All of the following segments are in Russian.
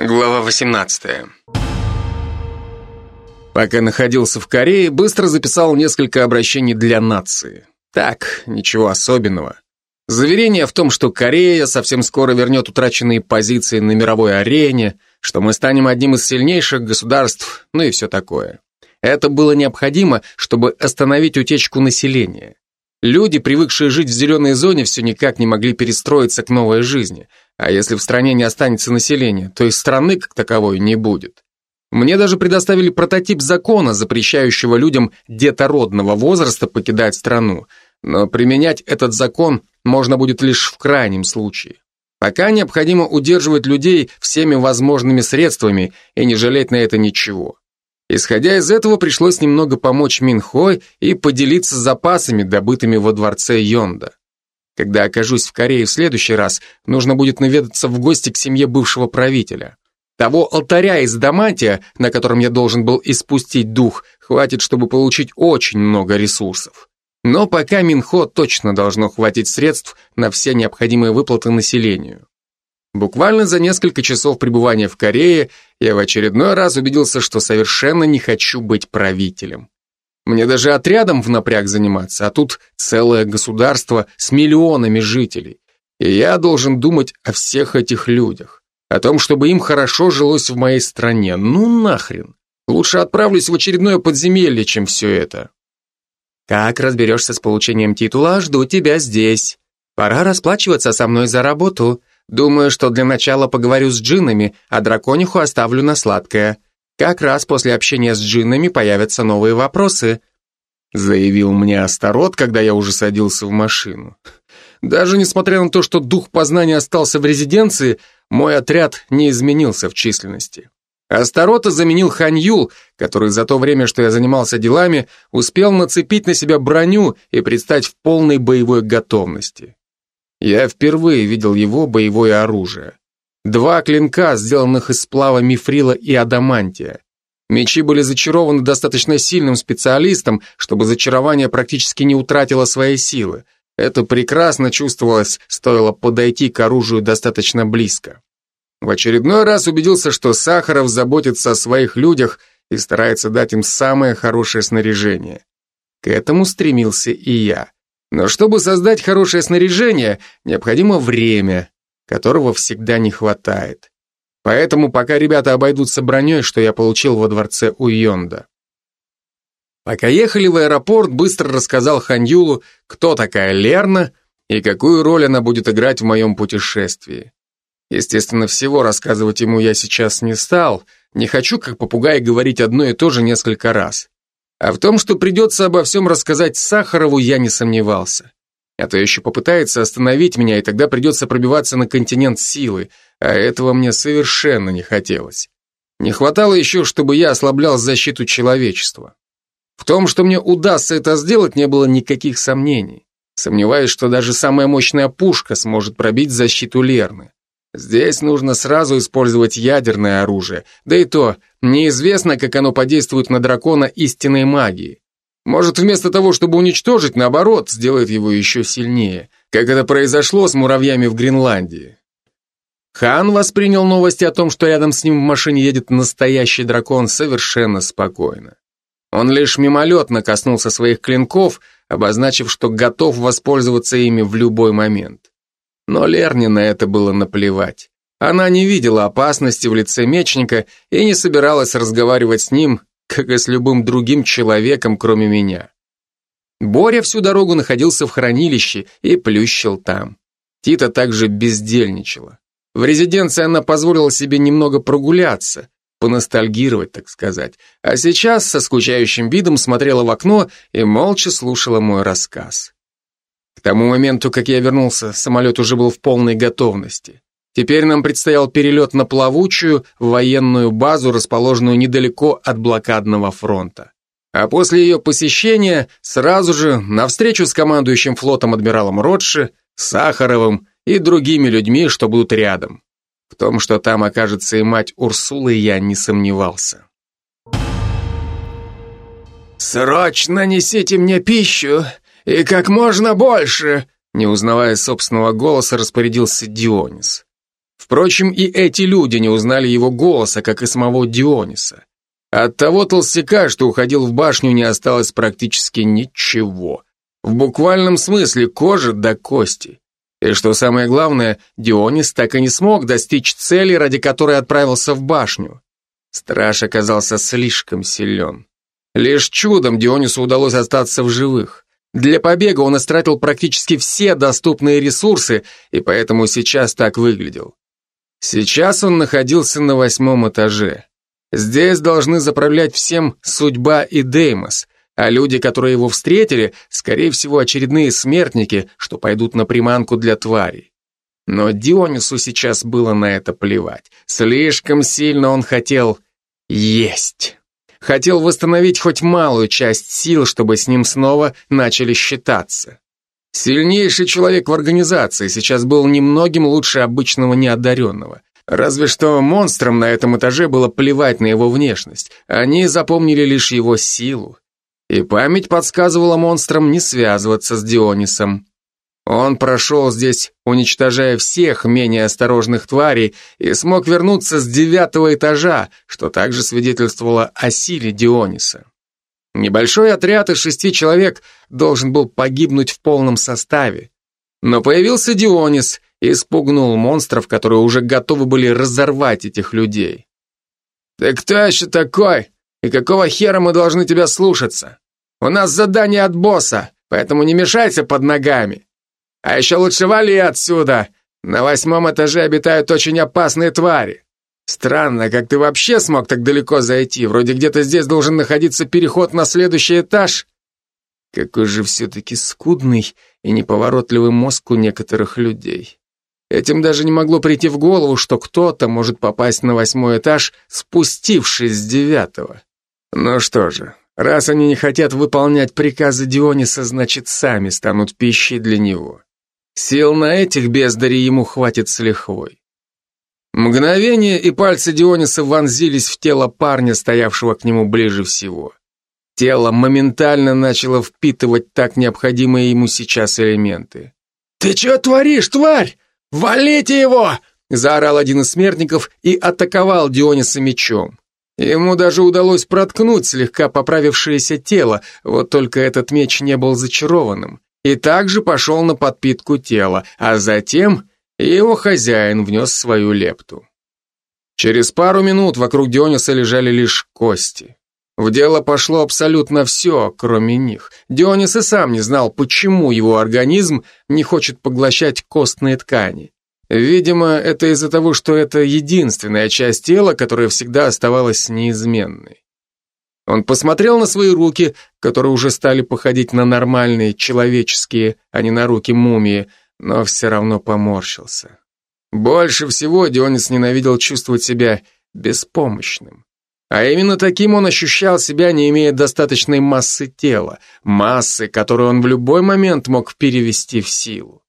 Глава 18. Пока находился в Корее, быстро записал несколько обращений для нации. Так, ничего особенного. Заверение в том, что Корея совсем скоро вернет утраченные позиции на мировой арене, что мы станем одним из сильнейших государств, ну и все такое. Это было необходимо, чтобы остановить утечку населения. Люди, привыкшие жить в зеленой зоне, все никак не могли перестроиться к новой жизни. А если в стране не останется населения, то и страны как таковой не будет. Мне даже предоставили прототип закона, запрещающего людям детородного возраста покидать страну, но применять этот закон можно будет лишь в крайнем случае. Пока необходимо удерживать людей всеми возможными средствами и не жалеть на это ничего. Исходя из этого, пришлось немного помочь Минхой и поделиться запасами, добытыми во дворце Йонда. Когда окажусь в Корее в следующий раз, нужно будет наведаться в гости к семье бывшего правителя. Того алтаря из Дамантия, на котором я должен был испустить дух, хватит, чтобы получить очень много ресурсов. Но пока Минхо точно должно хватить средств на все необходимые выплаты населению. Буквально за несколько часов пребывания в Корее я в очередной раз убедился, что совершенно не хочу быть правителем. Мне даже отрядом в напряг заниматься, а тут целое государство с миллионами жителей. И я должен думать о всех этих людях, о том, чтобы им хорошо жилось в моей стране. Ну нахрен. Лучше отправлюсь в очередное подземелье, чем все это. Как разберешься с получением титула, жду тебя здесь. Пора расплачиваться со мной за работу. Думаю, что для начала поговорю с джиннами, а дракониху оставлю на сладкое. Как раз после общения с джиннами появятся новые вопросы. Заявил мне Астарот, когда я уже садился в машину. Даже несмотря на то, что дух познания остался в резиденции, мой отряд не изменился в численности. Астарота заменил Ханьюл, который за то время, что я занимался делами, успел нацепить на себя броню и предстать в полной боевой готовности. Я впервые видел его боевое оружие. Два клинка, сделанных из сплава мифрила и адамантия. Мечи были зачарованы достаточно сильным специалистом, чтобы зачарование практически не утратило своей силы. Это прекрасно чувствовалось, стоило подойти к оружию достаточно близко. В очередной раз убедился, что Сахаров заботится о своих людях и старается дать им самое хорошее снаряжение. К этому стремился и я. Но чтобы создать хорошее снаряжение, необходимо время, которого всегда не хватает. Поэтому пока ребята обойдутся броней, что я получил во дворце у Йонда. Пока ехали в аэропорт, быстро рассказал Ханьюлу, кто такая Лерна и какую роль она будет играть в моем путешествии. Естественно, всего рассказывать ему я сейчас не стал, не хочу, как попугай, говорить одно и то же несколько раз. А в том, что придется обо всем рассказать Сахарову, я не сомневался. А то еще попытается остановить меня, и тогда придется пробиваться на континент силы, а этого мне совершенно не хотелось. Не хватало еще, чтобы я ослаблял защиту человечества. В том, что мне удастся это сделать, не было никаких сомнений. Сомневаюсь, что даже самая мощная пушка сможет пробить защиту Лерны. Здесь нужно сразу использовать ядерное оружие, да и то, неизвестно, как оно подействует на дракона истинной магии. Может, вместо того, чтобы уничтожить, наоборот, сделает его еще сильнее, как это произошло с муравьями в Гренландии. Хан воспринял новости о том, что рядом с ним в машине едет настоящий дракон, совершенно спокойно. Он лишь мимолетно коснулся своих клинков, обозначив, что готов воспользоваться ими в любой момент. Но Лерне на это было наплевать. Она не видела опасности в лице мечника и не собиралась разговаривать с ним, как и с любым другим человеком, кроме меня. Боря всю дорогу находился в хранилище и плющил там. Тита также бездельничала. В резиденции она позволила себе немного прогуляться, поностальгировать, так сказать, а сейчас со скучающим видом смотрела в окно и молча слушала мой рассказ. К тому моменту, как я вернулся, самолет уже был в полной готовности. Теперь нам предстоял перелет на плавучую военную базу, расположенную недалеко от блокадного фронта. А после ее посещения сразу же на встречу с командующим флотом адмиралом Ротши, Сахаровым и другими людьми, что будут рядом. В том, что там окажется и мать Урсулы, я не сомневался. «Срочно несите мне пищу «И как можно больше!» Не узнавая собственного голоса, распорядился Дионис. Впрочем, и эти люди не узнали его голоса, как и самого Диониса. От того толстяка, что уходил в башню, не осталось практически ничего. В буквальном смысле кожи до кости. И что самое главное, Дионис так и не смог достичь цели, ради которой отправился в башню. Страж оказался слишком силен. Лишь чудом Дионису удалось остаться в живых. Для побега он истратил практически все доступные ресурсы, и поэтому сейчас так выглядел. Сейчас он находился на восьмом этаже. Здесь должны заправлять всем судьба и Деймос, а люди, которые его встретили, скорее всего, очередные смертники, что пойдут на приманку для тварей. Но Дионису сейчас было на это плевать. Слишком сильно он хотел есть. Хотел восстановить хоть малую часть сил, чтобы с ним снова начали считаться. Сильнейший человек в организации сейчас был немногим лучше обычного неодаренного. Разве что монстрам на этом этаже было плевать на его внешность. Они запомнили лишь его силу. И память подсказывала монстрам не связываться с Дионисом. Он прошел здесь, уничтожая всех менее осторожных тварей, и смог вернуться с девятого этажа, что также свидетельствовало о силе Диониса. Небольшой отряд из шести человек должен был погибнуть в полном составе. Но появился Дионис и спугнул монстров, которые уже готовы были разорвать этих людей. «Ты кто еще такой? И какого хера мы должны тебя слушаться? У нас задание от босса, поэтому не мешайся под ногами. А еще лучше вали отсюда. На восьмом этаже обитают очень опасные твари. Странно, как ты вообще смог так далеко зайти? Вроде где-то здесь должен находиться переход на следующий этаж. Какой же все-таки скудный и неповоротливый мозг у некоторых людей. Этим даже не могло прийти в голову, что кто-то может попасть на восьмой этаж, спустившись с девятого. Ну что же, раз они не хотят выполнять приказы Диониса, значит, сами станут пищей для него. Сил на этих бездарей ему хватит с лихвой. Мгновение, и пальцы Диониса вонзились в тело парня, стоявшего к нему ближе всего. Тело моментально начало впитывать так необходимые ему сейчас элементы. «Ты что творишь, тварь? Валите его!» заорал один из смертников и атаковал Диониса мечом. Ему даже удалось проткнуть слегка поправившееся тело, вот только этот меч не был зачарованным, и также пошел на подпитку тела, а затем его хозяин внес свою лепту. Через пару минут вокруг Диониса лежали лишь кости. В дело пошло абсолютно все, кроме них. Дионис и сам не знал, почему его организм не хочет поглощать костные ткани. Видимо, это из-за того, что это единственная часть тела, которая всегда оставалась неизменной. Он посмотрел на свои руки, которые уже стали походить на нормальные, человеческие, а не на руки мумии, но все равно поморщился. Больше всего Дионис ненавидел чувствовать себя беспомощным. А именно таким он ощущал себя, не имея достаточной массы тела, массы, которую он в любой момент мог перевести в силу.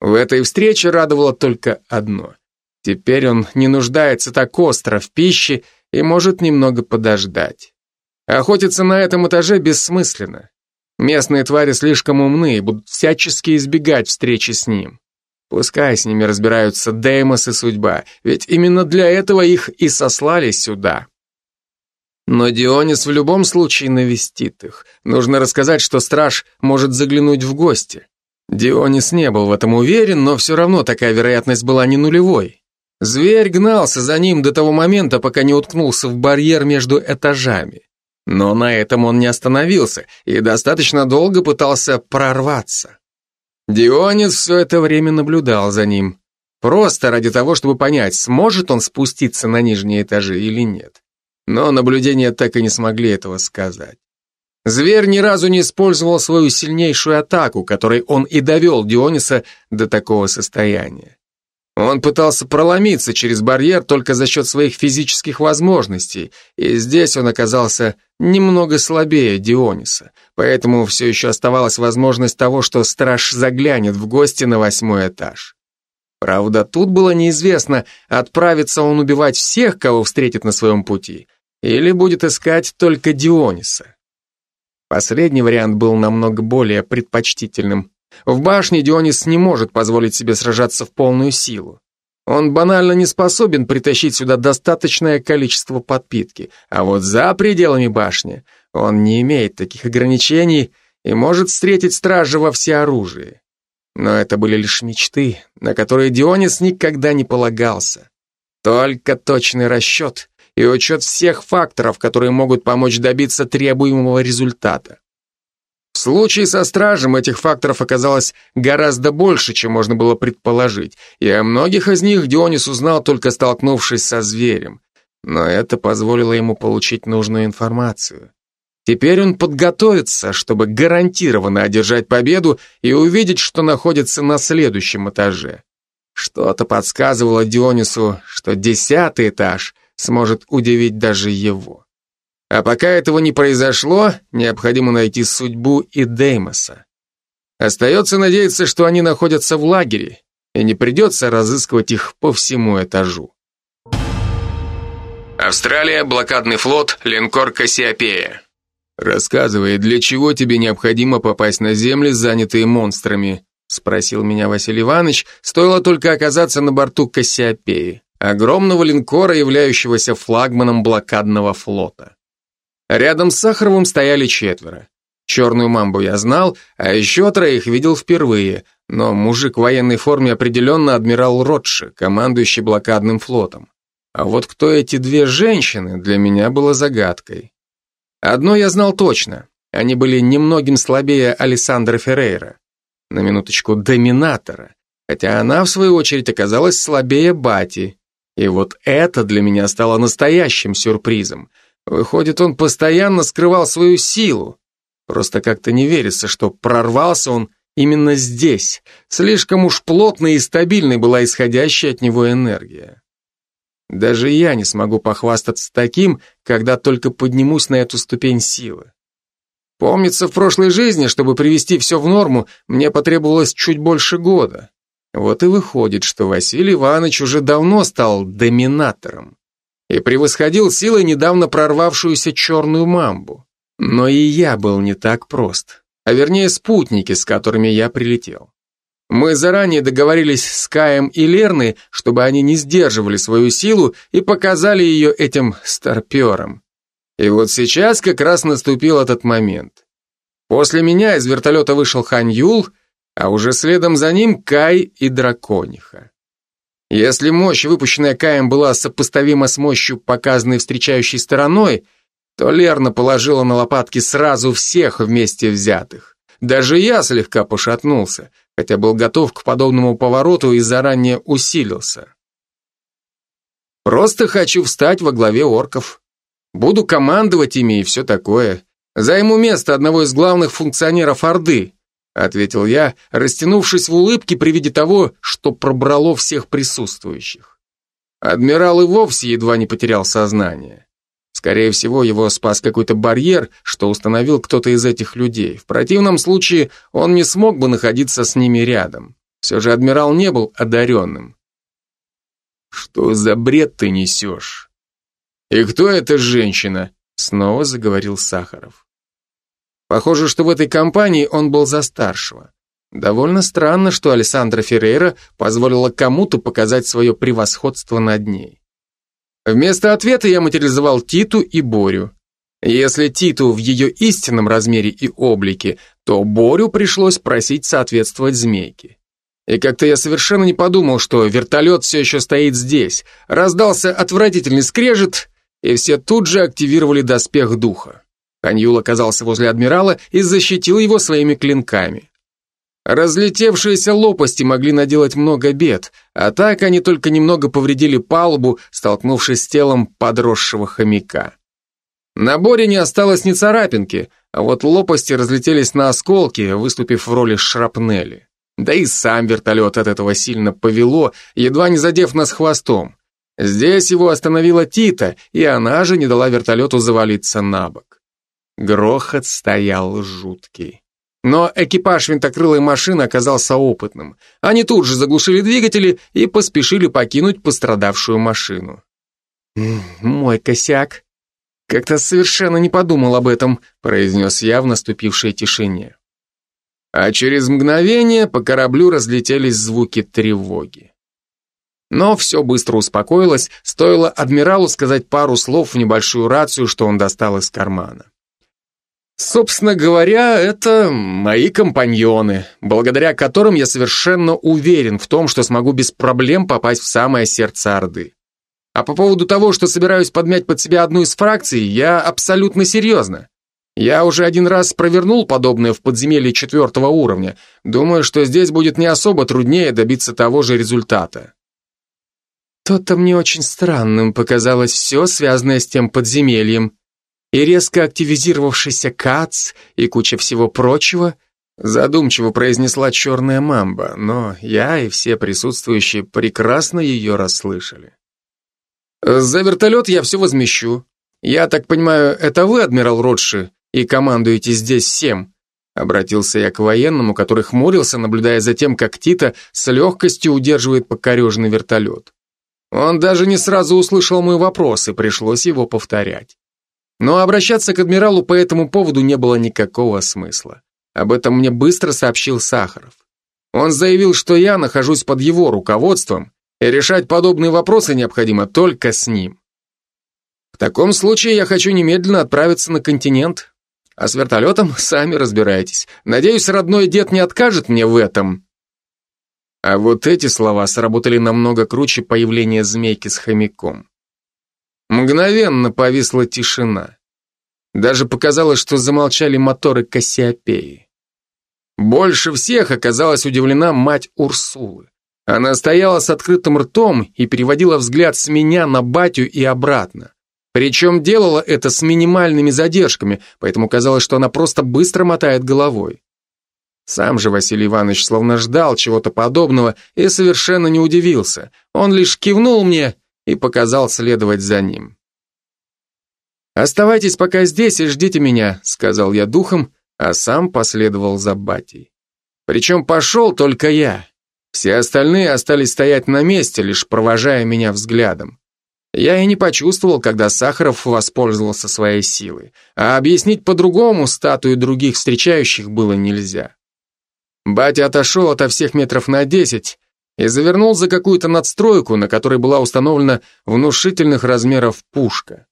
В этой встрече радовало только одно. Теперь он не нуждается так остро в пище и может немного подождать. Охотиться на этом этаже бессмысленно. Местные твари слишком умны и будут всячески избегать встречи с ним. Пускай с ними разбираются Деймос и судьба, ведь именно для этого их и сослали сюда. Но Дионис в любом случае навестит их. Нужно рассказать, что страж может заглянуть в гости. Дионис не был в этом уверен, но все равно такая вероятность была не нулевой. Зверь гнался за ним до того момента, пока не уткнулся в барьер между этажами. Но на этом он не остановился и достаточно долго пытался прорваться. Дионис все это время наблюдал за ним. Просто ради того, чтобы понять, сможет он спуститься на нижние этажи или нет но наблюдения так и не смогли этого сказать. Зверь ни разу не использовал свою сильнейшую атаку, которой он и довел Диониса до такого состояния. Он пытался проломиться через барьер только за счет своих физических возможностей, и здесь он оказался немного слабее Диониса, поэтому все еще оставалась возможность того, что страж заглянет в гости на восьмой этаж. Правда, тут было неизвестно, отправится он убивать всех, кого встретит на своем пути, или будет искать только Диониса. Последний вариант был намного более предпочтительным. В башне Дионис не может позволить себе сражаться в полную силу. Он банально не способен притащить сюда достаточное количество подпитки, а вот за пределами башни он не имеет таких ограничений и может встретить стража во всеоружии. Но это были лишь мечты, на которые Дионис никогда не полагался. Только точный расчет и учет всех факторов, которые могут помочь добиться требуемого результата. В случае со стражем этих факторов оказалось гораздо больше, чем можно было предположить, и о многих из них Дионис узнал, только столкнувшись со зверем. Но это позволило ему получить нужную информацию. Теперь он подготовится, чтобы гарантированно одержать победу и увидеть, что находится на следующем этаже. Что-то подсказывало Дионису, что десятый этаж сможет удивить даже его. А пока этого не произошло, необходимо найти судьбу и Деймоса. Остается надеяться, что они находятся в лагере, и не придется разыскивать их по всему этажу. Австралия, блокадный флот, линкор Кассиопея. «Рассказывай, для чего тебе необходимо попасть на земли, занятые монстрами?» спросил меня Василий Иванович, стоило только оказаться на борту Кассиопеи, огромного линкора, являющегося флагманом блокадного флота. Рядом с Сахаровым стояли четверо. Черную мамбу я знал, а еще троих видел впервые, но мужик в военной форме определенно адмирал Ротши, командующий блокадным флотом. А вот кто эти две женщины, для меня было загадкой. Одно я знал точно, они были немногим слабее Александра Феррейра. На минуточку, доминатора, хотя она, в свою очередь, оказалась слабее Бати. И вот это для меня стало настоящим сюрпризом. Выходит, он постоянно скрывал свою силу. Просто как-то не верится, что прорвался он именно здесь. Слишком уж плотной и стабильной была исходящая от него энергия. Даже я не смогу похвастаться таким, когда только поднимусь на эту ступень силы. Помнится, в прошлой жизни, чтобы привести все в норму, мне потребовалось чуть больше года. Вот и выходит, что Василий Иванович уже давно стал доминатором и превосходил силой недавно прорвавшуюся черную мамбу. Но и я был не так прост, а вернее спутники, с которыми я прилетел. Мы заранее договорились с Каем и Лерной, чтобы они не сдерживали свою силу и показали ее этим старперам. И вот сейчас как раз наступил этот момент. После меня из вертолета вышел Хань Юл, а уже следом за ним Кай и Дракониха. Если мощь, выпущенная Каем, была сопоставима с мощью, показанной встречающей стороной, то Лерна положила на лопатки сразу всех вместе взятых. Даже я слегка пошатнулся, хотя был готов к подобному повороту и заранее усилился. Просто хочу встать во главе орков. Буду командовать ими и все такое. Займу место одного из главных функционеров Орды, ответил я, растянувшись в улыбке при виде того, что пробрало всех присутствующих. Адмирал и вовсе едва не потерял сознание. Скорее всего, его спас какой-то барьер, что установил кто-то из этих людей. В противном случае он не смог бы находиться с ними рядом. Все же адмирал не был одаренным. «Что за бред ты несешь?» «И кто эта женщина?» Снова заговорил Сахаров. Похоже, что в этой компании он был за старшего. Довольно странно, что Александра Феррейра позволила кому-то показать свое превосходство над ней. Вместо ответа я материализовал Титу и Борю. Если Титу в ее истинном размере и облике, то Борю пришлось просить соответствовать змейке. И как-то я совершенно не подумал, что вертолет все еще стоит здесь. Раздался отвратительный скрежет, и все тут же активировали доспех духа. Каньюл оказался возле адмирала и защитил его своими клинками. Разлетевшиеся лопасти могли наделать много бед, а так они только немного повредили палубу, столкнувшись с телом подросшего хомяка. На боре не осталось ни царапинки, а вот лопасти разлетелись на осколки, выступив в роли шрапнели. Да и сам вертолет от этого сильно повело, едва не задев нас хвостом. Здесь его остановила Тита, и она же не дала вертолету завалиться на бок. Грохот стоял жуткий. Но экипаж винтокрылой машины оказался опытным. Они тут же заглушили двигатели и поспешили покинуть пострадавшую машину. «Мой косяк. Как-то совершенно не подумал об этом», произнес я в наступившей тишине. А через мгновение по кораблю разлетелись звуки тревоги. Но все быстро успокоилось, стоило адмиралу сказать пару слов в небольшую рацию, что он достал из кармана. Собственно говоря, это мои компаньоны, благодаря которым я совершенно уверен в том, что смогу без проблем попасть в самое сердце Орды. А по поводу того, что собираюсь подмять под себя одну из фракций, я абсолютно серьезно. Я уже один раз провернул подобное в подземелье четвертого уровня. Думаю, что здесь будет не особо труднее добиться того же результата. То-то мне очень странным показалось все, связанное с тем подземельем, и резко активизировавшийся КАЦ и куча всего прочего, задумчиво произнесла черная мамба, но я и все присутствующие прекрасно ее расслышали. «За вертолет я все возмещу. Я так понимаю, это вы, адмирал Ротши, и командуете здесь всем?» Обратился я к военному, который хмурился, наблюдая за тем, как Тита с легкостью удерживает покореженный вертолет. Он даже не сразу услышал мой вопрос, и пришлось его повторять. Но обращаться к адмиралу по этому поводу не было никакого смысла. Об этом мне быстро сообщил Сахаров. Он заявил, что я нахожусь под его руководством, и решать подобные вопросы необходимо только с ним. В таком случае я хочу немедленно отправиться на континент, а с вертолетом сами разбирайтесь. Надеюсь, родной дед не откажет мне в этом. А вот эти слова сработали намного круче появления змейки с хомяком. Мгновенно повисла тишина. Даже показалось, что замолчали моторы Кассиопеи. Больше всех оказалась удивлена мать Урсулы. Она стояла с открытым ртом и переводила взгляд с меня на батю и обратно. Причем делала это с минимальными задержками, поэтому казалось, что она просто быстро мотает головой. Сам же Василий Иванович словно ждал чего-то подобного и совершенно не удивился. Он лишь кивнул мне и показал следовать за ним. «Оставайтесь пока здесь и ждите меня», — сказал я духом, а сам последовал за батей. Причем пошел только я. Все остальные остались стоять на месте, лишь провожая меня взглядом. Я и не почувствовал, когда Сахаров воспользовался своей силой, а объяснить по-другому статую других встречающих было нельзя. Батя отошел ото всех метров на десять, и завернул за какую-то надстройку, на которой была установлена внушительных размеров пушка.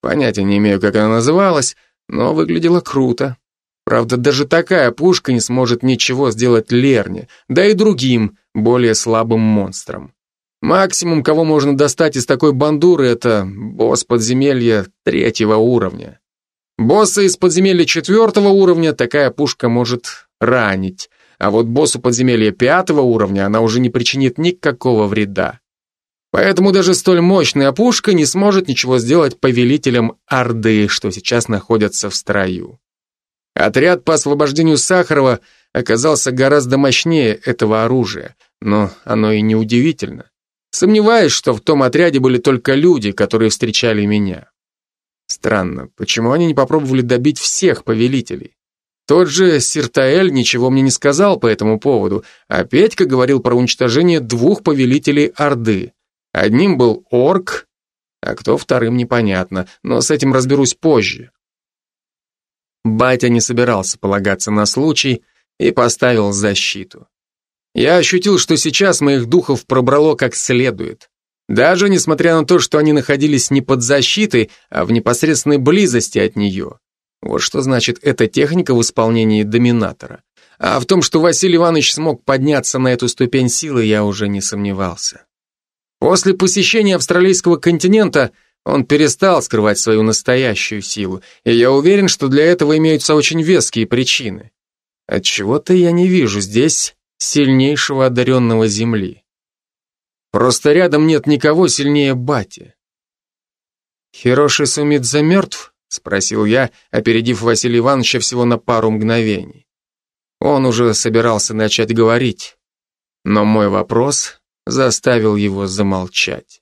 Понятия не имею, как она называлась, но выглядела круто. Правда, даже такая пушка не сможет ничего сделать Лерне, да и другим, более слабым монстрам. Максимум, кого можно достать из такой бандуры, это босс подземелья третьего уровня. Босса из подземелья четвертого уровня такая пушка может ранить, а вот боссу подземелья пятого уровня она уже не причинит никакого вреда. Поэтому даже столь мощная пушка не сможет ничего сделать повелителям Орды, что сейчас находятся в строю. Отряд по освобождению Сахарова оказался гораздо мощнее этого оружия, но оно и не удивительно. Сомневаюсь, что в том отряде были только люди, которые встречали меня. Странно, почему они не попробовали добить всех повелителей? Тот же Сиртаэль ничего мне не сказал по этому поводу, а Петька говорил про уничтожение двух повелителей Орды. Одним был орк, а кто вторым непонятно, но с этим разберусь позже. Батя не собирался полагаться на случай и поставил защиту. Я ощутил, что сейчас моих духов пробрало как следует. Даже несмотря на то, что они находились не под защитой, а в непосредственной близости от нее. Вот что значит эта техника в исполнении доминатора. А в том, что Василий Иванович смог подняться на эту ступень силы, я уже не сомневался. После посещения австралийского континента он перестал скрывать свою настоящую силу, и я уверен, что для этого имеются очень веские причины. Отчего-то я не вижу здесь сильнейшего одаренного Земли. Просто рядом нет никого сильнее Бати. Хироши Сумидзе мертв? Спросил я, опередив Василия Ивановича всего на пару мгновений. Он уже собирался начать говорить, но мой вопрос заставил его замолчать.